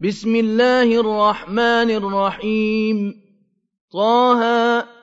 بسم الله الرحمن الرحيم. طه